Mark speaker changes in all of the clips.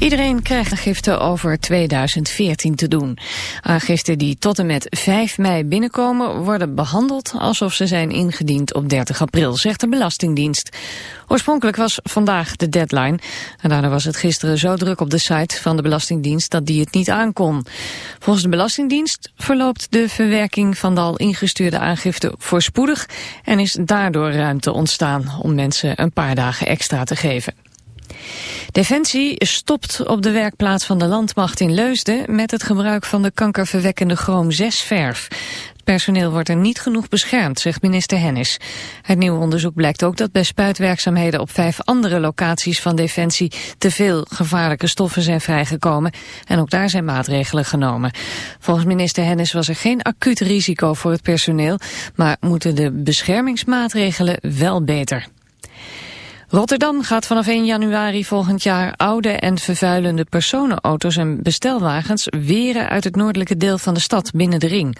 Speaker 1: Iedereen krijgt aangifte over 2014 te doen. Aangiften die tot en met 5 mei binnenkomen worden behandeld alsof ze zijn ingediend op 30 april, zegt de Belastingdienst. Oorspronkelijk was vandaag de deadline. En daarna was het gisteren zo druk op de site van de Belastingdienst dat die het niet aankon. Volgens de Belastingdienst verloopt de verwerking van de al ingestuurde aangifte voorspoedig en is daardoor ruimte ontstaan om mensen een paar dagen extra te geven. Defensie stopt op de werkplaats van de landmacht in Leusden met het gebruik van de kankerverwekkende chroom 6 verf. Het personeel wordt er niet genoeg beschermd, zegt minister Hennis. Het nieuwe onderzoek blijkt ook dat bij spuitwerkzaamheden op vijf andere locaties van Defensie te veel gevaarlijke stoffen zijn vrijgekomen en ook daar zijn maatregelen genomen. Volgens minister Hennis was er geen acuut risico voor het personeel, maar moeten de beschermingsmaatregelen wel beter. Rotterdam gaat vanaf 1 januari volgend jaar oude en vervuilende personenauto's en bestelwagens weren uit het noordelijke deel van de stad binnen de ring.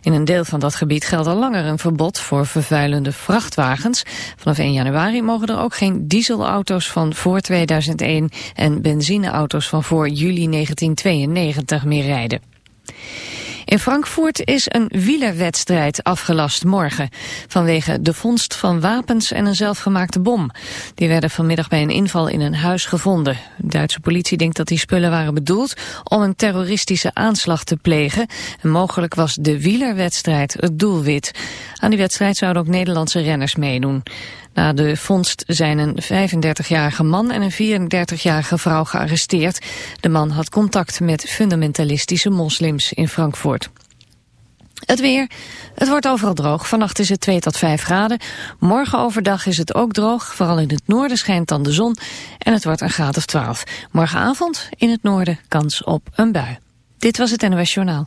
Speaker 1: In een deel van dat gebied geldt al langer een verbod voor vervuilende vrachtwagens. Vanaf 1 januari mogen er ook geen dieselauto's van voor 2001 en benzineauto's van voor juli 1992 meer rijden. In Frankfurt is een wielerwedstrijd afgelast morgen... vanwege de vondst van wapens en een zelfgemaakte bom. Die werden vanmiddag bij een inval in een huis gevonden. De Duitse politie denkt dat die spullen waren bedoeld... om een terroristische aanslag te plegen. En mogelijk was de wielerwedstrijd het doelwit. Aan die wedstrijd zouden ook Nederlandse renners meedoen. Na de vondst zijn een 35-jarige man en een 34-jarige vrouw gearresteerd. De man had contact met fundamentalistische moslims in Frankfurt. Het weer. Het wordt overal droog. Vannacht is het 2 tot 5 graden. Morgen overdag is het ook droog. Vooral in het noorden schijnt dan de zon. En het wordt een graad of 12. Morgenavond in het noorden kans op een bui. Dit was het NOS Journaal.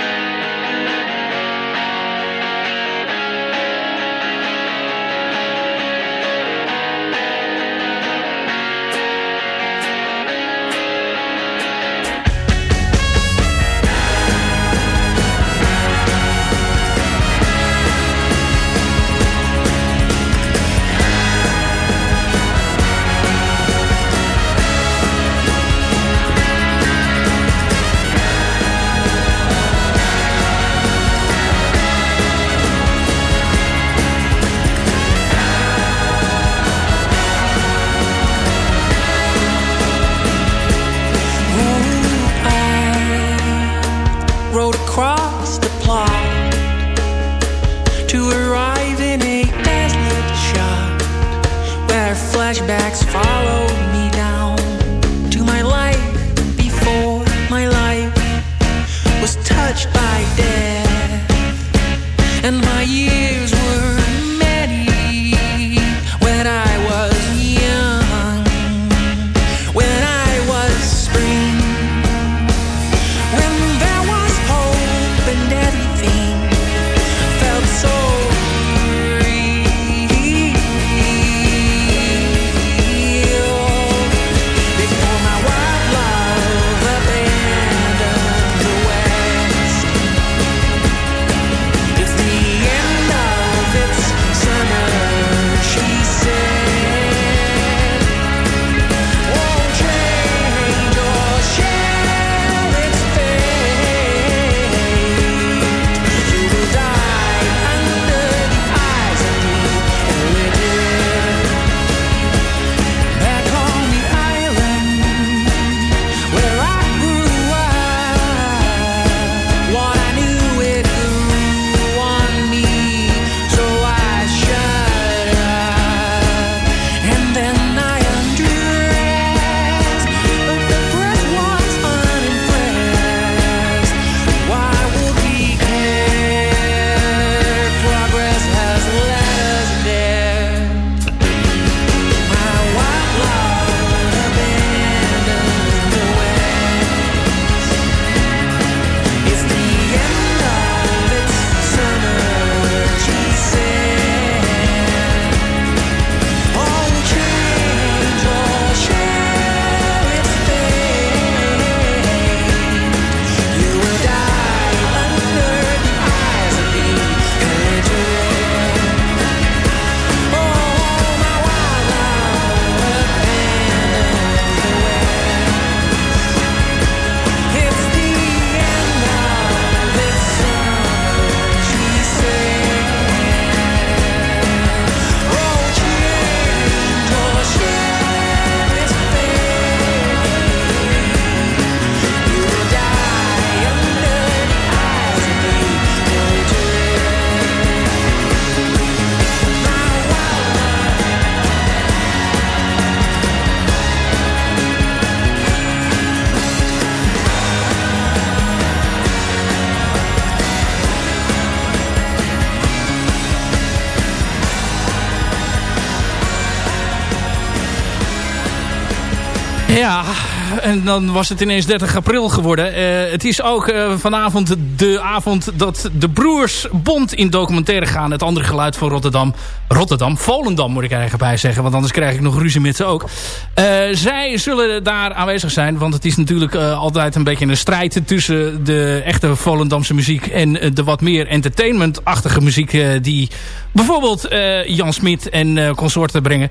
Speaker 2: En dan was het ineens 30 april geworden. Uh, het is ook uh, vanavond de avond dat de Broers Bond in documentaire gaan. Het andere geluid van Rotterdam. Rotterdam, Volendam moet ik eigenlijk bij zeggen. Want anders krijg ik nog ruzie met ze ook. Uh, zij zullen daar aanwezig zijn. Want het is natuurlijk altijd een beetje een strijd tussen de echte Volendamse muziek... en de wat meer entertainment-achtige muziek die bijvoorbeeld Jan Smit en consorten brengen.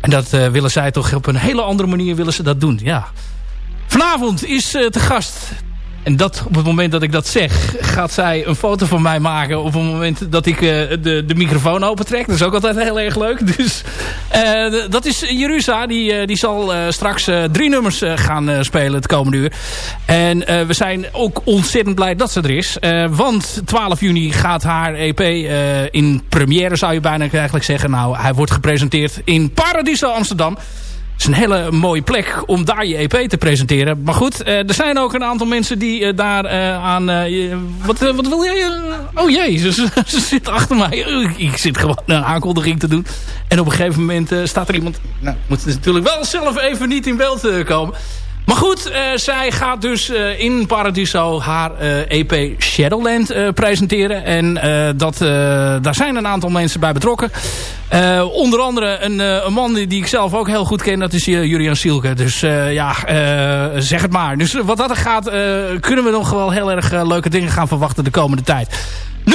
Speaker 2: En dat willen zij toch op een hele andere manier willen ze dat doen. Ja. Vanavond is uh, te gast en dat, op het moment dat ik dat zeg, gaat zij een foto van mij maken op het moment dat ik uh, de, de microfoon opentrek. Dat is ook altijd heel erg leuk. Dus uh, dat is Jerusa. Die, die zal straks drie nummers gaan spelen het komende uur. En we zijn ook ontzettend blij dat ze er is. want 12 juni gaat haar EP in première, zou je bijna eigenlijk zeggen. Nou, hij wordt gepresenteerd in Paradiso Amsterdam is een hele mooie plek om daar je EP te presenteren. Maar goed, uh, er zijn ook een aantal mensen die uh, daar uh, aan... wat, wat wil jij? oh jee, ze, ze, zit achter mij. ik zit gewoon een aankondiging te doen. En op een gegeven moment staat er iemand... Nou, moet natuurlijk wel zelf even niet in beeld komen. Maar goed, uh, zij gaat dus uh, in Paradiso haar EP Shadowland presenteren. En dat, daar zijn een aantal mensen bij betrokken. onder andere een, een, man die, die, ik zelf ook heel goed ken. Dat is Julian Sielke. Dus ja, zeg het maar. Dus wat dat er gaat, kunnen we nog wel heel erg leuke dingen gaan verwachten de komende tijd.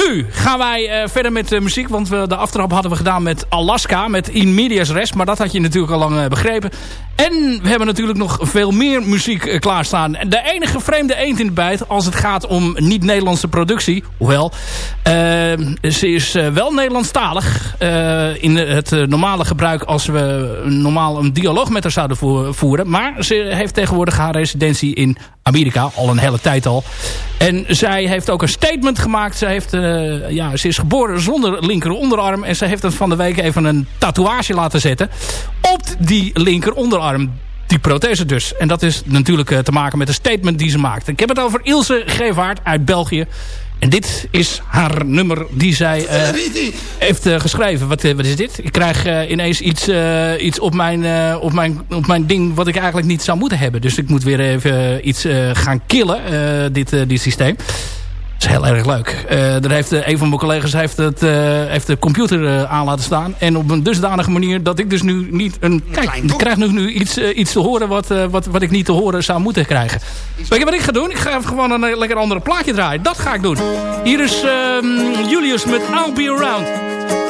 Speaker 2: Nu gaan wij uh, verder met uh, muziek. Want we, de aftrap hadden we gedaan met Alaska. Met In Medias Res. Maar dat had je natuurlijk al lang uh, begrepen. En we hebben natuurlijk nog veel meer muziek klaarstaan. De enige vreemde eend in de bijt. Als het gaat om niet-Nederlandse productie. Hoewel. ze is wel Nederlandstalig. in het normale gebruik. Als we normaal een dialoog met haar zouden voeren. Maar ze heeft tegenwoordig haar residentie in Amerika. Al een hele tijd al. En zij heeft ook een statement gemaakt. Ze, heeft, uh, ja, ze is geboren zonder linker onderarm. En ze heeft het van de week even een tatoeage laten zetten. Op die linker onderarm. Die prothese dus. En dat is natuurlijk uh, te maken met een statement die ze maakt. Ik heb het over Ilse Gevaert uit België. En dit is haar nummer die zij uh, heeft geschreven. Wat, wat is dit? Ik krijg ineens iets, iets op, mijn, op, mijn, op mijn ding wat ik eigenlijk niet zou moeten hebben. Dus ik moet weer even iets gaan killen, dit, dit systeem. Is heel erg leuk. Uh, daar heeft, uh, een van mijn collega's heeft, het, uh, heeft de computer aan laten staan. En op een dusdanige manier dat ik dus nu niet een... Kijk, ik krijg nu, nu iets, iets te horen wat, wat, wat ik niet te horen zou moeten krijgen. Weet je wat ik ga doen? Ik ga even gewoon een lekker andere plaatje draaien. Dat ga ik doen. Hier is ehm, Julius met I'll Be Around.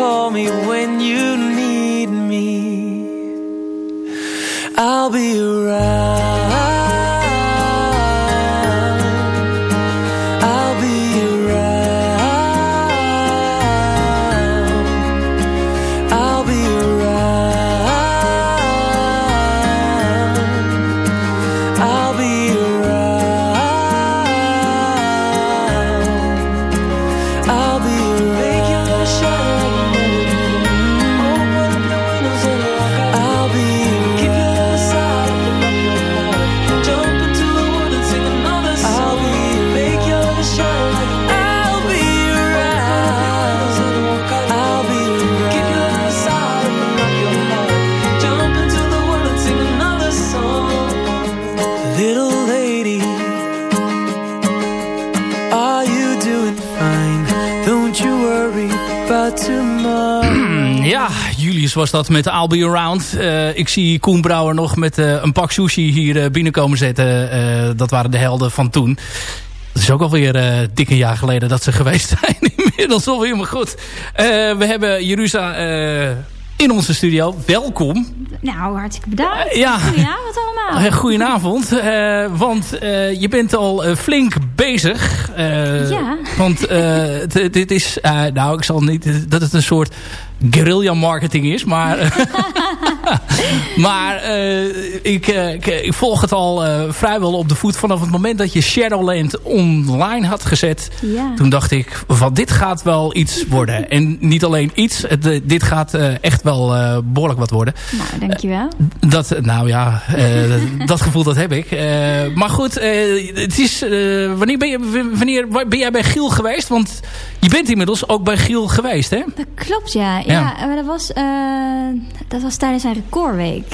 Speaker 3: Call me when you
Speaker 2: was dat met I'll Be Around. Uh, ik zie Koen Brouwer nog met uh, een pak sushi hier uh, binnenkomen zetten. dat waren de helden van toen. Het is ook alweer uh, dik een jaar geleden dat ze geweest zijn. Inmiddels alweer, maar goed. we hebben Jeruzalem in onze studio. Welkom.
Speaker 4: Nou, hartstikke bedankt. ja. Goedenavond allemaal.
Speaker 2: Goedenavond. want je bent al flink bezig. ja. Want dit is, nou ik zal niet, dat het een soort guerrilla marketing is. Maar, maar uh, ik, ik, ik, volg het al uh, vrijwel op de voet. Vanaf het moment dat je Shadowland online had gezet. Ja. Toen dacht ik, van dit gaat wel iets worden. En niet alleen iets, het, dit gaat echt wel behoorlijk wat worden.
Speaker 4: Nou, dankjewel.
Speaker 2: dat, nou ja, dat gevoel dat heb ik. maar goed, het is, wanneer, ben je, wanneer ben jij bij Giel geweest? Want je bent inmiddels ook bij Giel geweest, hè?
Speaker 4: Dat klopt, ja. Ja, maar dat was, uh, dat was tijdens zijn recordweek.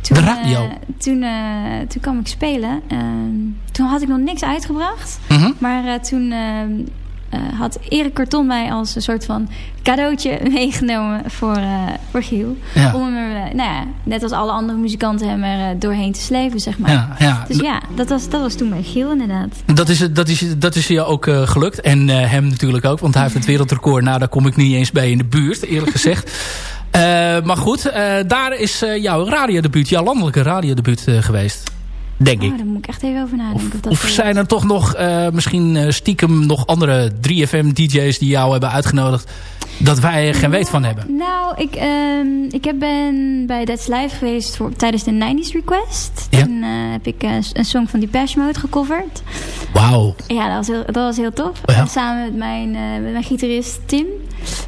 Speaker 2: Toen, de radio? Uh,
Speaker 4: toen, uh, toen kwam ik spelen. toen had ik nog niks uitgebracht. -huh. Mhm. Maar toen uh, had Erik Karton mij als een soort van cadeautje meegenomen voor, uh, voor Giel. Om hem er, nou ja, net als alle andere muzikanten hem er uh, doorheen te sleven, zeg maar. Ja, ja. Dus ja, dat was, dat was toen bij Giel inderdaad.
Speaker 2: Dat is, dat is, dat is je ook gelukt. En hem natuurlijk ook, want hij heeft het wereldrecord. Nou, daar kom ik niet eens bij in de buurt, eerlijk gezegd. maar goed, daar is jouw radiodebuut, jouw landelijke radiodebuut geweest denk ik.
Speaker 4: Oh, daar moet ik echt even over nadenken.
Speaker 2: Of, of, of zijn er toch nog uh, misschien uh, stiekem nog andere 3FM-dj's die jou hebben uitgenodigd... dat wij er geen weet van hebben?
Speaker 4: Nou, ik, um, ik ben bij That's Live geweest voor, tijdens de 90s Request. Ja? Toen uh, heb ik een song van Depeche Mode gecoverd.
Speaker 2: Wauw.
Speaker 4: Ja, dat was heel, dat was heel tof. Oh, ja? Samen met mijn, met mijn gitarist Tim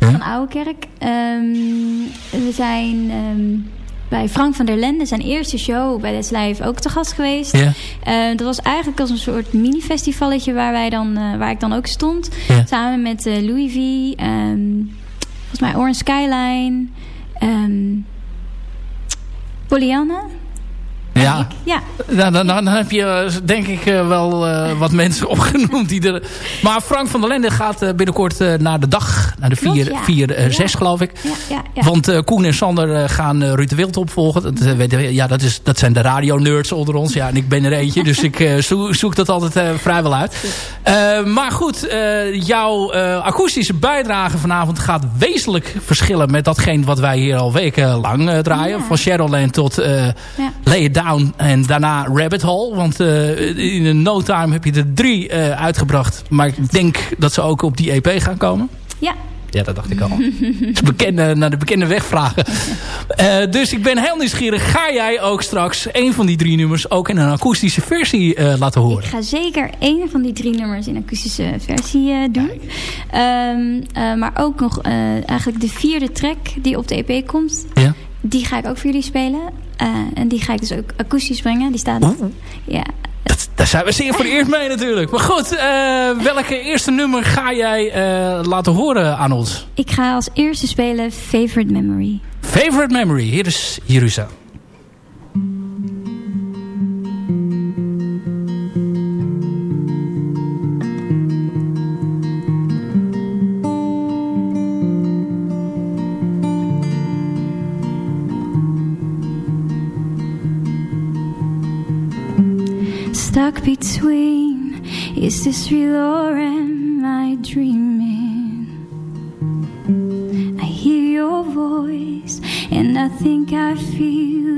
Speaker 4: ja? van Ouwekerk. Um, we zijn... Um, bij Frank van der Lende, zijn eerste show bij Let's Live, ook te gast geweest. Ja. Uh, dat was eigenlijk als een soort mini-festivalletje waar, wij dan, uh, waar ik dan ook stond. Samen met uh, Louis V, um, volgens mij Orange Skyline, um, Pollyanna.
Speaker 2: Ja, ja. Dan, dan, heb je eh, denk ik eh, wel uh, wat mensen opgenoemd. Die er... Maar Frank van der Lende gaat uh, binnenkort uh, naar de dag. Naar de 4, 4 6 geloof ik. Ja, ja, Want Koen en Sander gaan Ruud de Wild opvolgen. Dat, ja, dat, is, dat zijn de radio-nerds onder ons. Ja, en ik ben er eentje. dus ik zoek, zoek, dat altijd vrijwel uit. maar goed, jouw akoestische bijdrage vanavond gaat wezenlijk verschillen... met datgene wat wij hier al weken lang draaien. Van Shadowland tot Lay It Down en daarna Rabbit Hole. Want uh, in no time heb je er drie uh, uitgebracht. Maar ik denk dat ze ook op die EP gaan komen.
Speaker 4: Ja.
Speaker 2: Ja, dat dacht ik al. dus bekende, naar de bekende weg vragen. Uh, dus ik ben heel nieuwsgierig. Ga jij ook straks een van die drie nummers ook in een akoestische versie laten horen?
Speaker 4: Ik ga zeker één van die drie nummers in akoestische versie doen. Um, maar ook nog eigenlijk de vierde track die op de EP komt. Ja. Die ga ik ook voor jullie spelen. Uh, en die ga ik dus ook akoestisch brengen. Die staat... Ja.
Speaker 2: Dat, daar zijn we zeer voor de eerst mee natuurlijk. Maar goed, uh, welke eerste nummer ga jij uh, laten horen aan ons?
Speaker 4: Ik ga als eerste spelen Favorite Memory.
Speaker 2: Favorite Memory. Hier is Jeruzalem.
Speaker 4: Stuck between? Is this real or am I dreaming? I hear your voice and I think I feel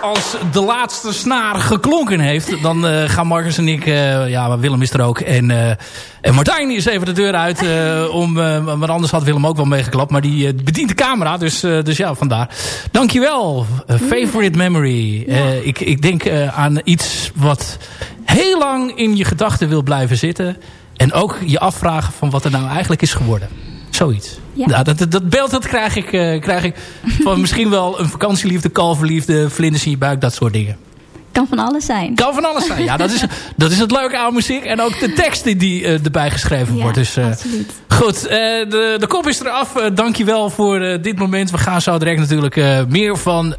Speaker 2: Als de laatste snaar geklonken heeft, dan eh, gaan Marcus en ik... eh, ja, Willem is er ook. En, eh, en Martijn is even de deur uit. om, maar anders had Willem ook wel meegeklapt. Maar die bedient de camera, dus, dus ja, vandaar. Dankjewel. Uh, favorite memory. Ik, ik denk aan iets wat heel lang in je gedachten wil blijven zitten. En ook je afvragen van wat er nou eigenlijk is geworden. Zoiets.
Speaker 4: Ja.
Speaker 2: Nou, dat, dat, dat beeld dat krijg ik, eh, krijg ik van misschien wel een vakantieliefde, kalverliefde, vlinders in je buik, dat soort dingen.
Speaker 4: Kan van alles zijn.
Speaker 2: Kan van alles zijn. Ja, dat is, dat is het leuke aan muziek. En ook de tekst die eh, erbij geschreven
Speaker 4: Ja,
Speaker 2: wordt. Dus, eh,
Speaker 4: absoluut.
Speaker 2: Goed, de, de kop is eraf. Uh, dankjewel voor dit moment. We gaan zo direct natuurlijk meer van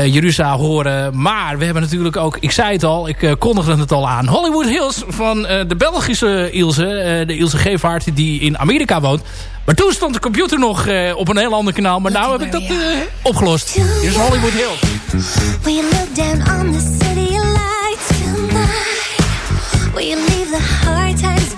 Speaker 2: Jeruzalem horen. Maar we hebben natuurlijk ook, ik zei het al, ik eh, kondigde het al aan. Hollywood Hills van eh, de Belgische Ilse. eh, de Ilse Gevaert die in Amerika woont. Maar toen stond de computer nog eh, op een heel ander kanaal. Maar nu heb ik dat eh, opgelost. Hier is Hollywood Hills.
Speaker 5: You look down on the city lights tonight? You leave the hard times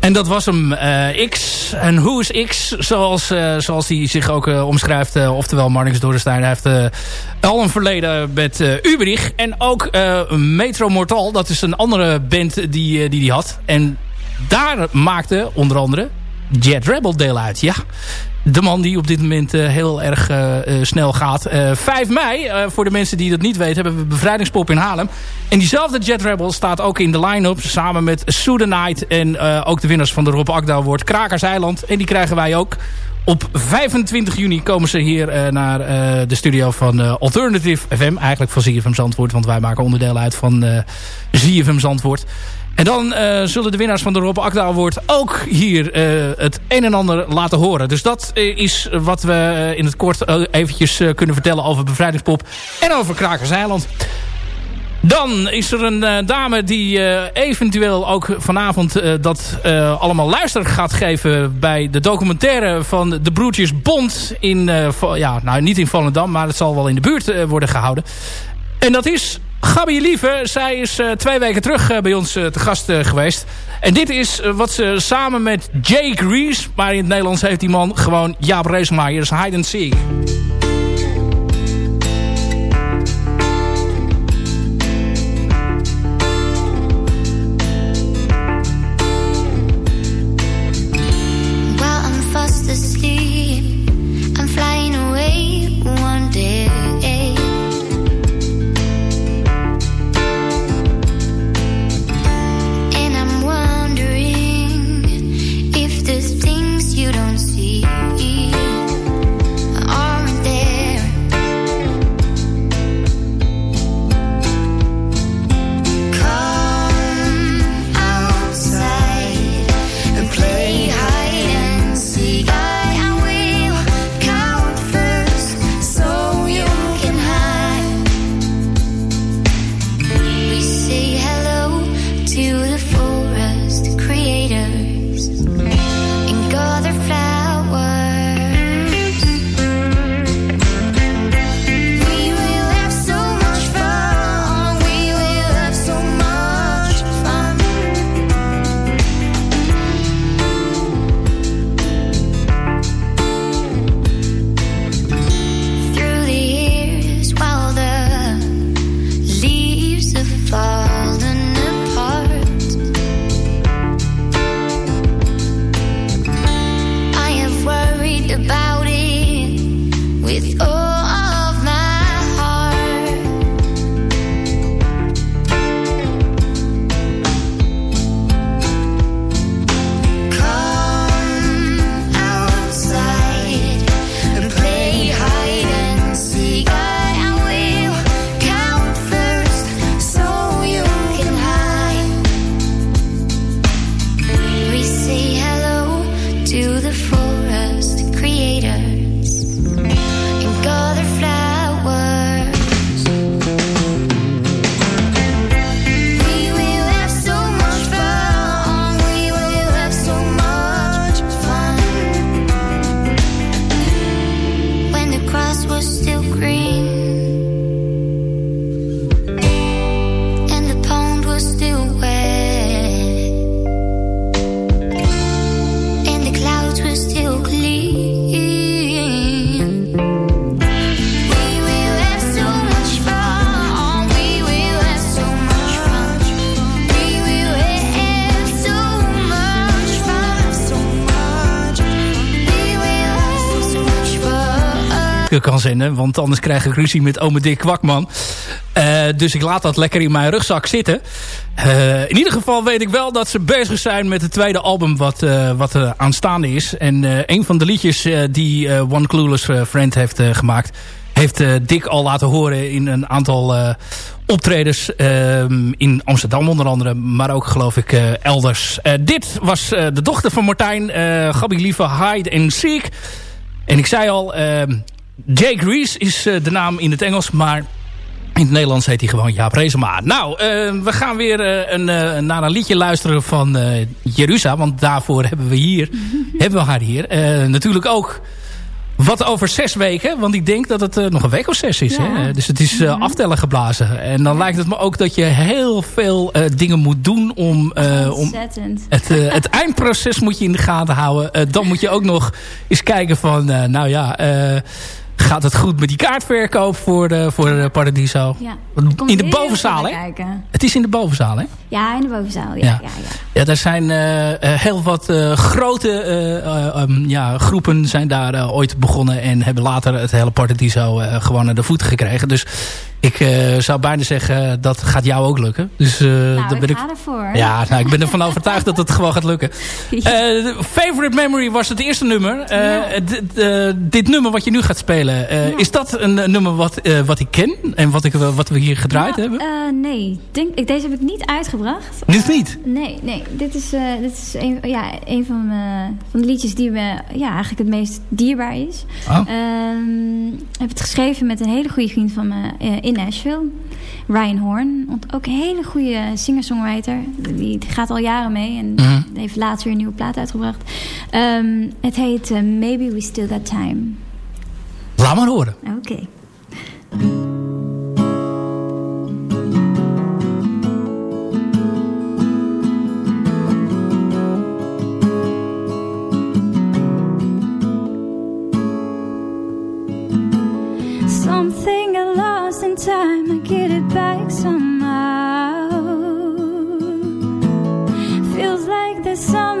Speaker 2: En dat was hem uh, X. En Who is X? Zoals, uh, zoals hij zich ook uh, omschrijft. oftewel Marnix Dorenstein. Heeft al een verleden met Uberich. En ook Metro Mortal. Dat is een andere band die hij die die had. En daar maakte onder andere Jet Rebel deel uit. Ja, de man die op dit moment uh, heel erg uh, snel gaat. Uh, 5 mei, voor de mensen die dat niet weten, hebben we Bevrijdingspop in Haarlem. En diezelfde Jet Rebel staat ook in de line-up samen met Night en ook de winnaars van de Rob Akda wordt Krakers Eiland. En die krijgen wij ook. Op 25 juni komen ze hier naar de studio van Alternative FM. Eigenlijk van ZFM Zandvoort, want wij maken onderdeel uit van ZFM Zandvoort. En dan uh, zullen de winnaars van de Rob Akda Award ook hier uh, het een en ander laten horen. Dus dat uh, is wat we in het kort eventjes kunnen vertellen over Bevrijdingspop en over Krakerseiland. Dan is er een dame die eventueel ook vanavond dat allemaal luister gaat geven bij de documentaire van de Broertjes Bond in, ja, nou niet in Volendam, maar het zal wel in de buurt worden gehouden. En dat is Gabi Lieve. Zij is uh, twee weken terug uh, bij ons uh, te gast geweest. En dit is wat ze samen met Jake Rees... maar in het Nederlands heeft die man gewoon Jaap Reesma. Hier is Hide and Seek. Kan zenden. Want anders krijg ik ruzie met ome Dick Kwakman. Uh, dus ik laat dat lekker in mijn rugzak zitten. Uh, in ieder geval weet ik wel dat ze bezig zijn met het tweede album wat, uh, wat aanstaande is. En een van de liedjes die One Clueless Friend heeft gemaakt... heeft Dick al laten horen in een aantal optredens ehm, in Amsterdam onder andere. Maar ook geloof ik elders. dit was de dochter van Martijn, Gabi Lieve, Hide and Seek. En ik zei al, ehm, Jake Rees is uh, de naam in het Engels, maar in het Nederlands heet hij gewoon Jaap Reesema. Nou, uh, we gaan weer uh, een, naar een liedje luisteren van Jeruzalem. Want daarvoor hebben we hier, hebben we haar hier. natuurlijk ook Wat over zes weken, want ik denk dat het nog een week of zes is. Hè? Dus het is uh, aftellen geblazen. En dan lijkt het me ook dat je heel veel dingen moet doen om... om het, het eindproces moet je in de gaten houden. dan moet je ook nog eens kijken van, nou ja gaat het goed met die kaartverkoop voor, de, voor de Paradiso? Ja. In de bovenzaal, hè? Het is in de bovenzaal, hè?
Speaker 4: Ja, in de bovenzaal, ja. Ja, ja,
Speaker 2: ja. ja er zijn uh, heel wat uh, grote uh, um, ja, groepen zijn daar ooit begonnen... en hebben later het hele Paradiso gewoon naar de voeten gekregen. Dus ik zou bijna zeggen, dat gaat jou ook lukken. Dus,
Speaker 4: nou, ben ik ga ervoor.
Speaker 2: Ja, nou, ik ben ervan overtuigd dat het gewoon gaat lukken. Favorite Memory was het eerste nummer. Dit nummer wat je nu gaat spelen, is dat een nummer wat, wat ik ken? En wat, ik, wat we hier gedraaid hebben?
Speaker 4: nee, denk, deze heb ik niet uitgebracht.
Speaker 2: Dit niet?
Speaker 4: Nee, nee. Dit is, dit is een, ja, een van, van de liedjes die me ja, eigenlijk het meest dierbaar is. Oh. Ik heb het geschreven met een hele goede vriend van me in Nashville. Ryan Horn, ook een hele goede singer-songwriter. Die gaat al jaren mee en mm heeft laatst weer een nieuwe plaat uitgebracht. Um, het heet uh, Maybe We Still Got Time.
Speaker 2: Laat maar horen.
Speaker 4: Oké. Okay. Time I get it back somehow. Feels like there's something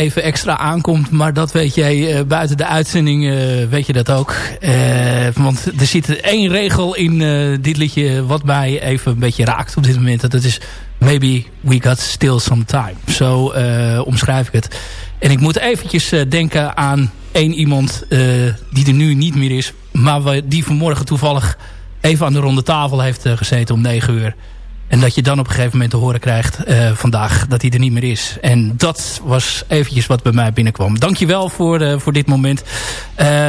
Speaker 2: even extra aankomt. Maar dat weet jij uh, buiten de uitzending, uh, weet je dat ook. want er zit één regel in dit liedje wat mij even een beetje raakt op dit moment. Dat is maybe we got still some time. Zo omschrijf ik het. En ik moet eventjes denken aan één iemand die er nu niet meer is. Maar die vanmorgen toevallig even aan de ronde tafel heeft gezeten om negen uur. En dat je dan op een gegeven moment te horen krijgt uh, vandaag dat hij er niet meer is. En dat was eventjes wat bij mij binnenkwam. Dankjewel voor, uh, voor dit moment. Uh,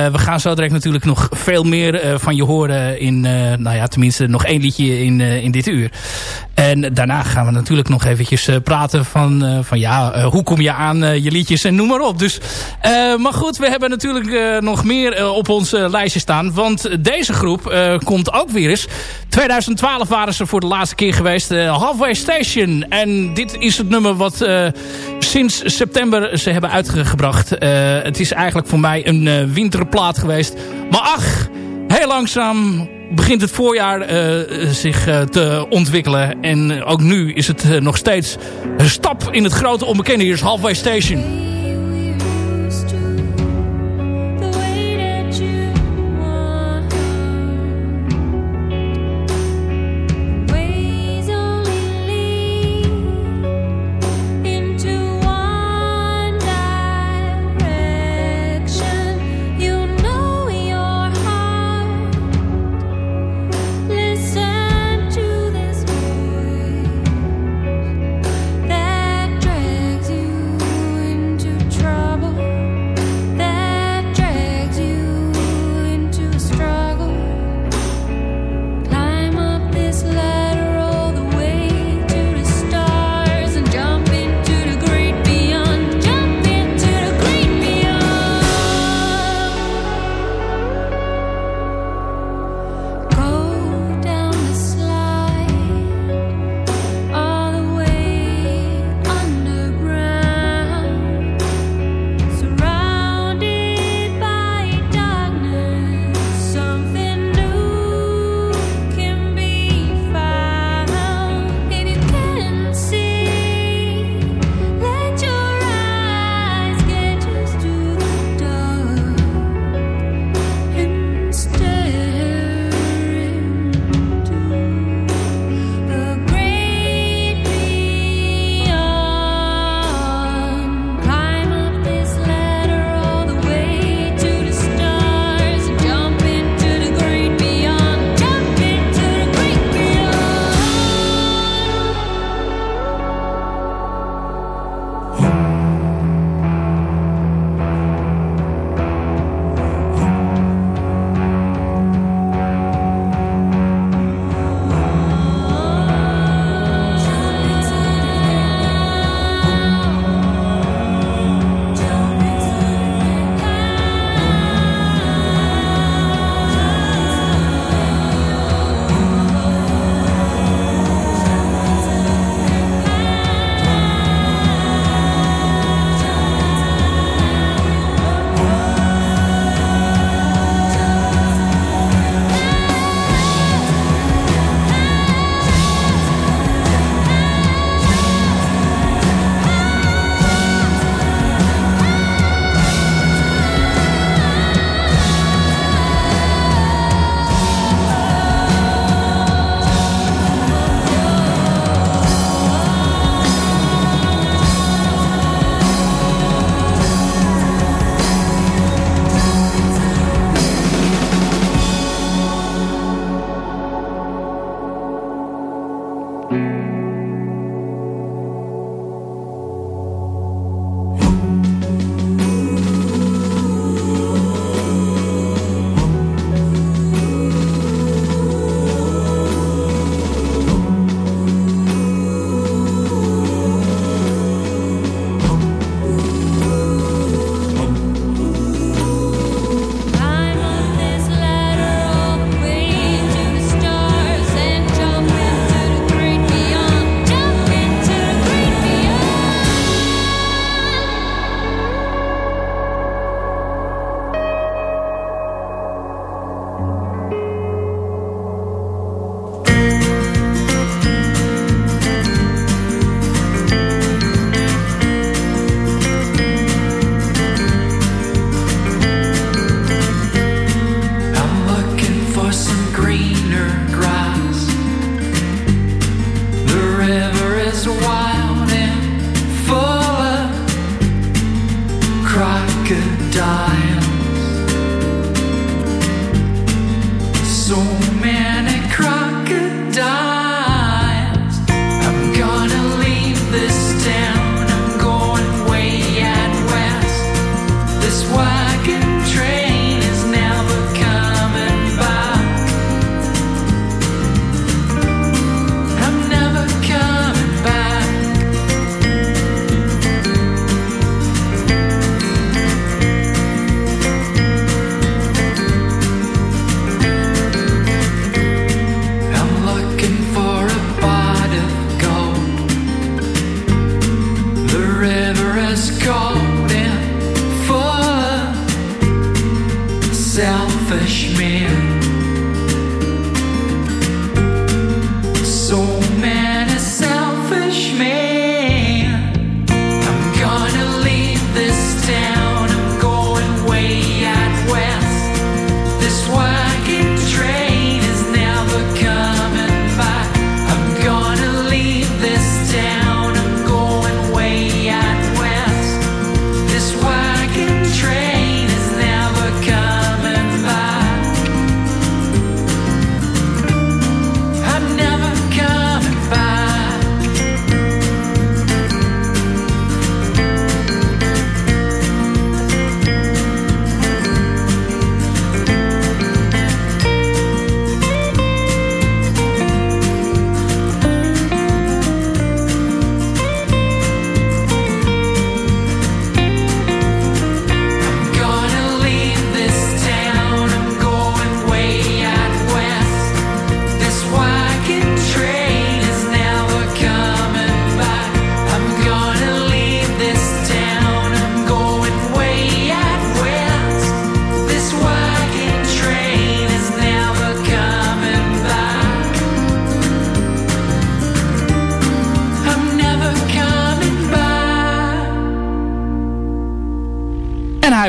Speaker 2: we gaan zo direct natuurlijk nog veel meer van je horen in, nou ja, tenminste nog één liedje in, in dit uur. En daarna gaan we natuurlijk nog eventjes praten van, van ja, hoe kom je aan je liedjes en noem maar op. Dus, maar goed, we hebben natuurlijk nog meer op ons lijstje staan. Want deze groep komt ook weer eens. 2012 waren ze voor de laatste keer geweest geweest. Uh, Halfway Station. En dit is het nummer wat uh, sinds september ze hebben uitgebracht. Uh, het is eigenlijk voor mij een winterplaat geweest. Maar ach, heel langzaam begint het voorjaar zich te ontwikkelen. En ook nu is het nog steeds een stap in het grote onbekende. Hier is Halfway Station.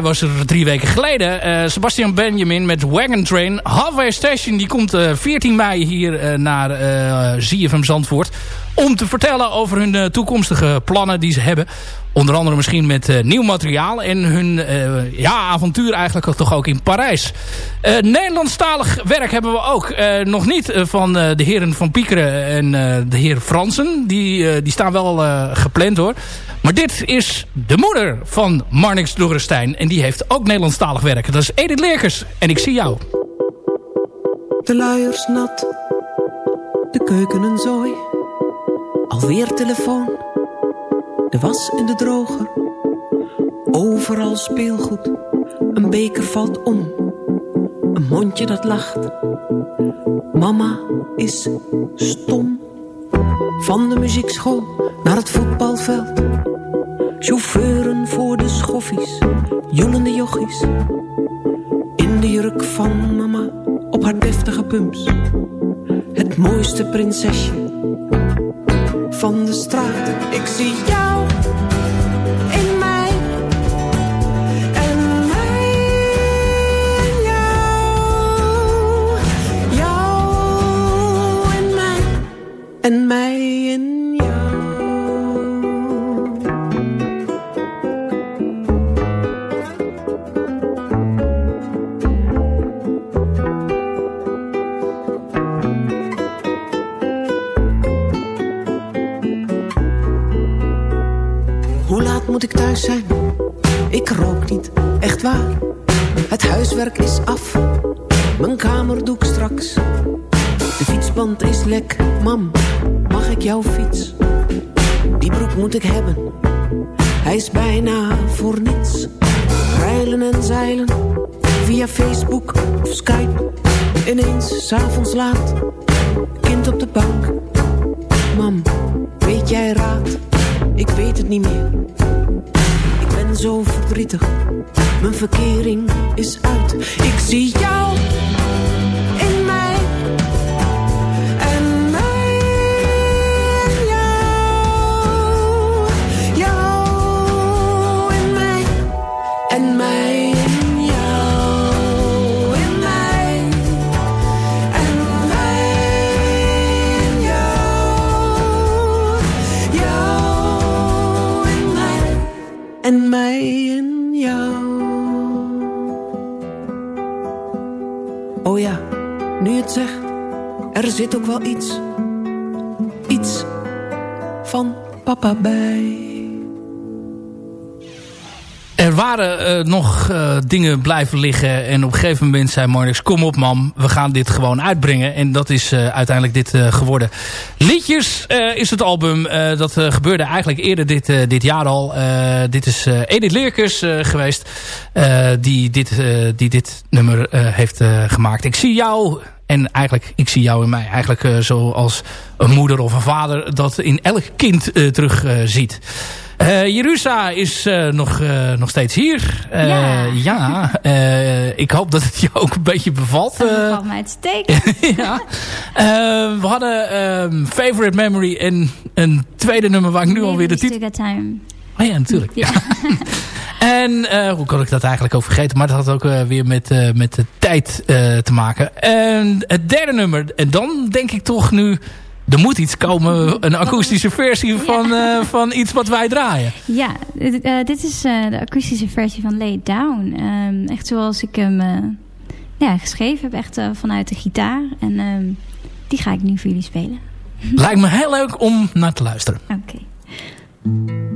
Speaker 2: Was er drie weken geleden. Uh, Sebastian Benjamin met Wagon Train. Halfway Station die komt uh, eh, 14 mei hier uh, naar uh, ZFM Zandvoort. Om te vertellen over hun toekomstige plannen die ze hebben. Onder andere misschien met nieuw materiaal. En hun ja, avontuur eigenlijk toch ook in Parijs. Nederlandstalig werk hebben we ook nog niet van de heren van Piekeren en de heer Fransen. Die, die staan wel gepland hoor. Maar dit is de moeder van Marnix Dorrestein. En die heeft ook Nederlandstalig werk. Dat is Edith Leerkers. En ik zie jou.
Speaker 3: De luiers nat. De keuken een zooi. Alweer telefoon. De was in de droger. Overal speelgoed. Een beker valt om. Een mondje dat lacht. Mama is stom. Van de muziekschool naar het voetbalveld Chauffeuren voor de schoffies, joelende jochies. In de jurk van mama, op haar deftige pumps. Het mooiste prinsesje van de straat. Ik zie jou in mij. En mij in jou. Jou en mij. En mij zijn. Ik rook niet, echt waar. Het huiswerk is af. Mijn kamer doe ik straks. De fietsband is lek. Mam, mag ik jouw fiets? Die broek moet ik hebben. Hij is bijna voor niets. Rijlen en zeilen. Via Facebook of Skype. Ineens, s'avonds laat. Kind op de bank. Mam, weet jij raad? Ik weet het niet meer zo verdrietig. Mijn verkering is uit. Ik zie jou en mij en jou. Oh ja, nu je het zegt, er zit ook wel iets, iets van papa bij.
Speaker 2: Er waren uh, nog uh, dingen blijven liggen. En op een gegeven moment zei Marnix... kom op mam, we gaan dit gewoon uitbrengen. En dat is uh, uiteindelijk dit geworden. Liedjes is het album. dat gebeurde eigenlijk eerder dit, dit jaar al. dit is Edith Leerkes geweest. die, dit, die dit nummer heeft gemaakt. Ik zie jou... En eigenlijk, ik zie jou en mij eigenlijk zoals een moeder of een vader... dat in elk kind terug ziet. Uh, Jerusa is uh, nog, uh, nog steeds hier.
Speaker 4: ja.
Speaker 2: ja ik hoop dat het je ook een beetje bevalt.
Speaker 4: Dat bevalt mij uitstekend.
Speaker 2: ja. we hadden um, Favorite Memory en een tweede nummer waar ik nu alweer de titel...
Speaker 4: Time.
Speaker 2: Oh ja, natuurlijk. Ja. en hoe kon ik dat eigenlijk ook vergeten? Maar dat had ook weer met, met de tijd te maken. En het derde nummer. En dan denk ik toch nu er moet iets komen, een akoestische versie van, ja. uh, van iets wat wij draaien.
Speaker 4: Ja, uh, dit is uh, de akoestische versie van Lay Down. Um, echt zoals ik hem ja, geschreven heb, echt vanuit de gitaar. En um, die ga ik nu voor jullie spelen.
Speaker 2: Lijkt me heel leuk om naar te luisteren.
Speaker 4: Oké. Okay.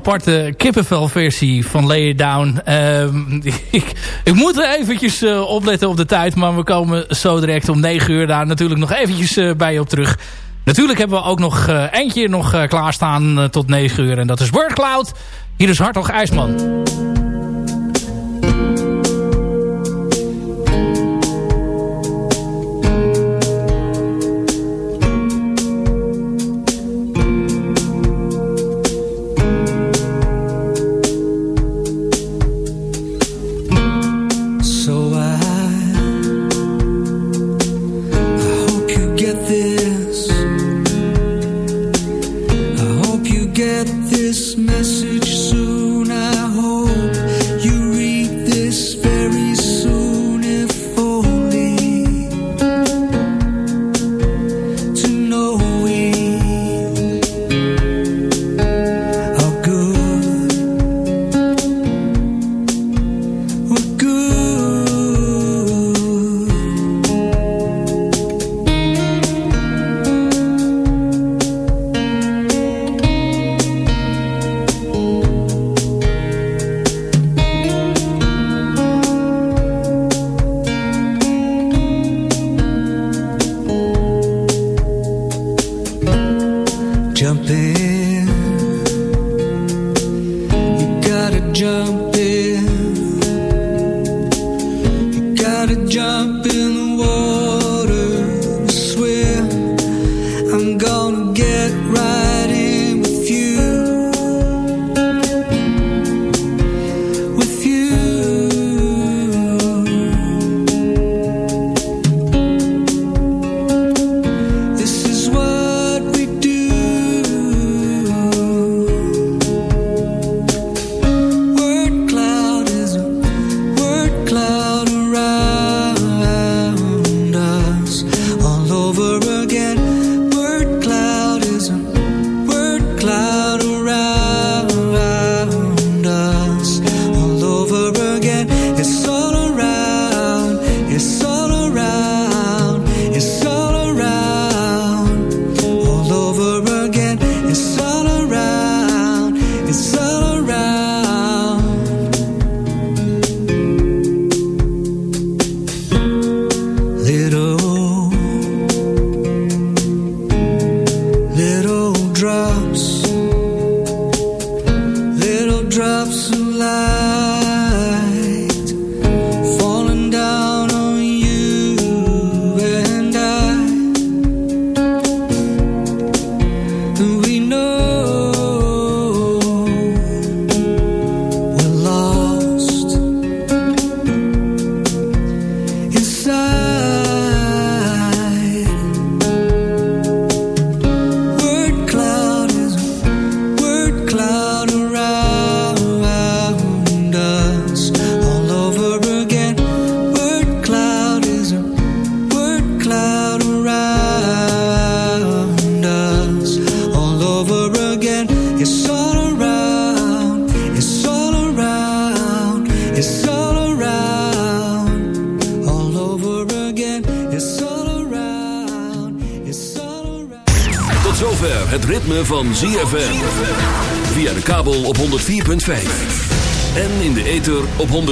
Speaker 6: Aparte kippenvelversie van Lay It Down. Ehm, ik, moet er eventjes uh, opletten op de tijd. Maar we komen zo direct om 9 uur daar natuurlijk nog eventjes uh, bij op terug. Natuurlijk hebben we ook nog uh, eentje nog klaarstaan tot 9 uur. En dat is Wordcloud. Hier is Hartog IJsman.